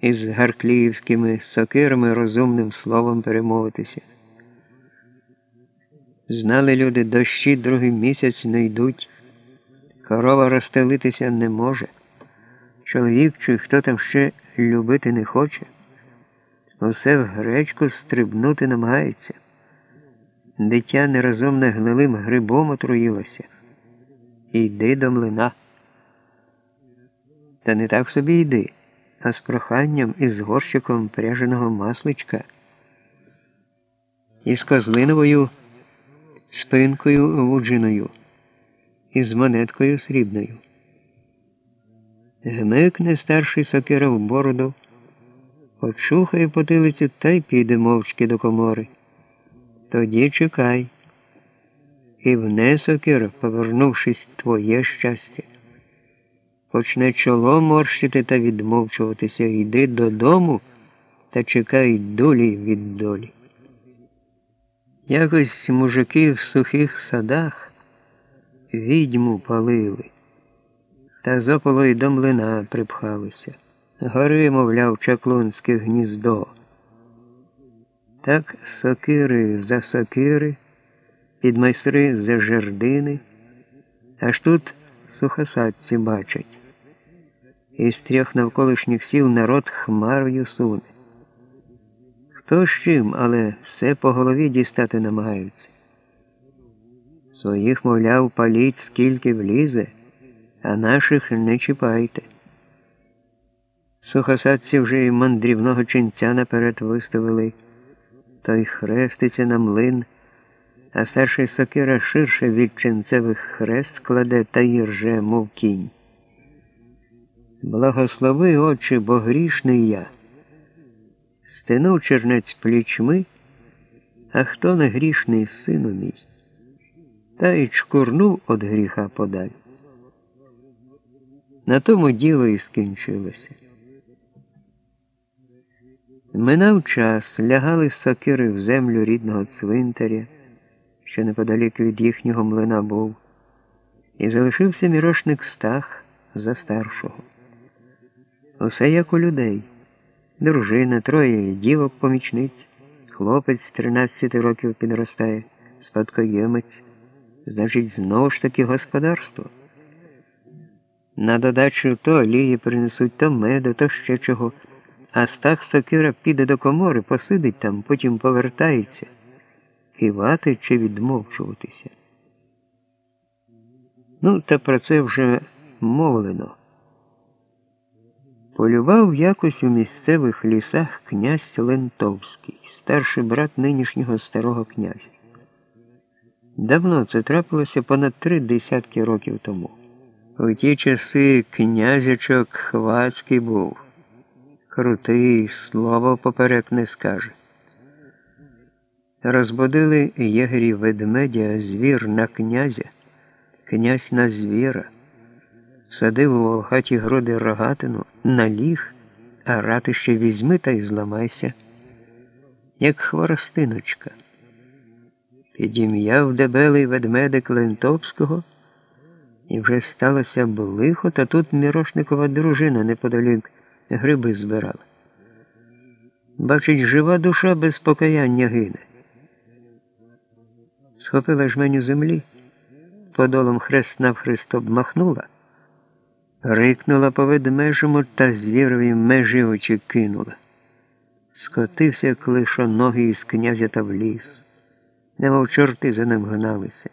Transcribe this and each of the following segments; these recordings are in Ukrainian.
із гаркліївськими сокирами розумним словом перемовитися. Знали люди, дощі другий місяць не йдуть, корова розстелитися не може. Чоловік чи хто там ще любити не хоче, усе в гречку стрибнути намагається. Дитя нерозумне гнилим грибом отруїлося. Йди до млина. Та не так собі йди, а з проханням і з горщиком пряженого масличка, і з козлиновою спинкою вуджиною, і з монеткою срібною. Гмикне старший сокира в бороду, почухає потилицю та й піде мовчки до комори. Тоді чекай. І вне сокира, повернувшись твоє щастя, почне чоло морщити та відмовчуватися, йди додому та чекай долі від долі. Якось мужики в сухих садах відьму палили, та зополо й до млина припхалися. Гори, мовляв, чаклунське гніздо. Так сокири за сокири, підмайстри за жердини, аж тут сухосадці бачать. Із трьох навколишніх сіл народ хмарою суне. Хто з чим, але все по голові дістати намагаються. Своїх, мовляв, паліть скільки влізе, а наших не чіпайте. Сухосадці вже й мандрівного ченця наперед виставили, той хреститься на млин, а старший сокира ширше від ченцевих хрест кладе та й рже, мов кінь. Благослови, Отче, бо грішний я. Стинув чернець плічми, а хто не грішний сину мій, та й чкурнув від гріха подаль. На тому діло і скінчилося. Минав час, лягали сокири в землю рідного цвинтаря, що неподалік від їхнього млина був, і залишився мірошник стах за старшого. Усе як у людей дружина, троє дівок помічниць, хлопець 13 років підростає, спадкоємець, значить, знову ж таки господарство. На додачу то олії принесуть, то меду, то ще чого. А стах сокира піде до комори, посидить там, потім повертається, кивати чи відмовчуватися. Ну, та про це вже мовлено. Полював якось у місцевих лісах князь Лентовський, старший брат нинішнього старого князя. Давно це трапилося понад три десятки років тому. У ті часи князячок Хвацький був. Крутий, слово поперек не скаже. Розбудили єгері ведмедя звір на князя, князь на звіра садив у волхаті груди рогатину, наліг, а ратище візьми та й зламайся, як хворостиночка. Підім'яв дебелий ведмедик Лентопського, і вже сталося б лихо, та тут мірошникова дружина неподалік гриби збирала. Бачить, жива душа без покаяння гине. Схопила жменю землі, подолом хрест навхрест обмахнула. Рикнула по ведмежому та звірові межі очі кинула. Скотився ноги із князя та в ліс, немов чорти за ним гналися.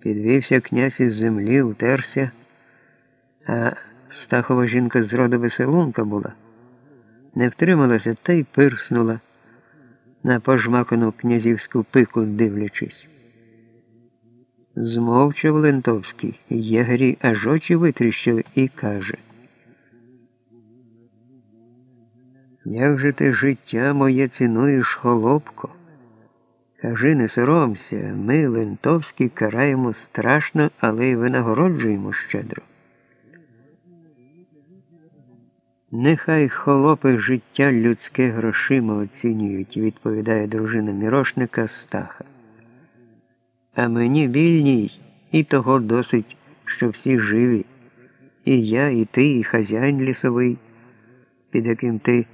Підвівся князь із землі, утерся, а стахова жінка з роду веселунка була, не втрималася та й пирснула на пожмакану князівську пику, дивлячись. Змовчав Лентовський, єгері аж очі витріщили і каже. Як же ти життя моє цінуєш, холопко? Кажи, не соромся, ми, Лентовські, караємо страшно, але й винагороджуємо щедро. Нехай холопи життя людське грошима оцінюють, відповідає дружина мірошника Стаха. А мені вільній і того досить, що всі живі. І я, і ти, і хазяїн лісовий. під яким ти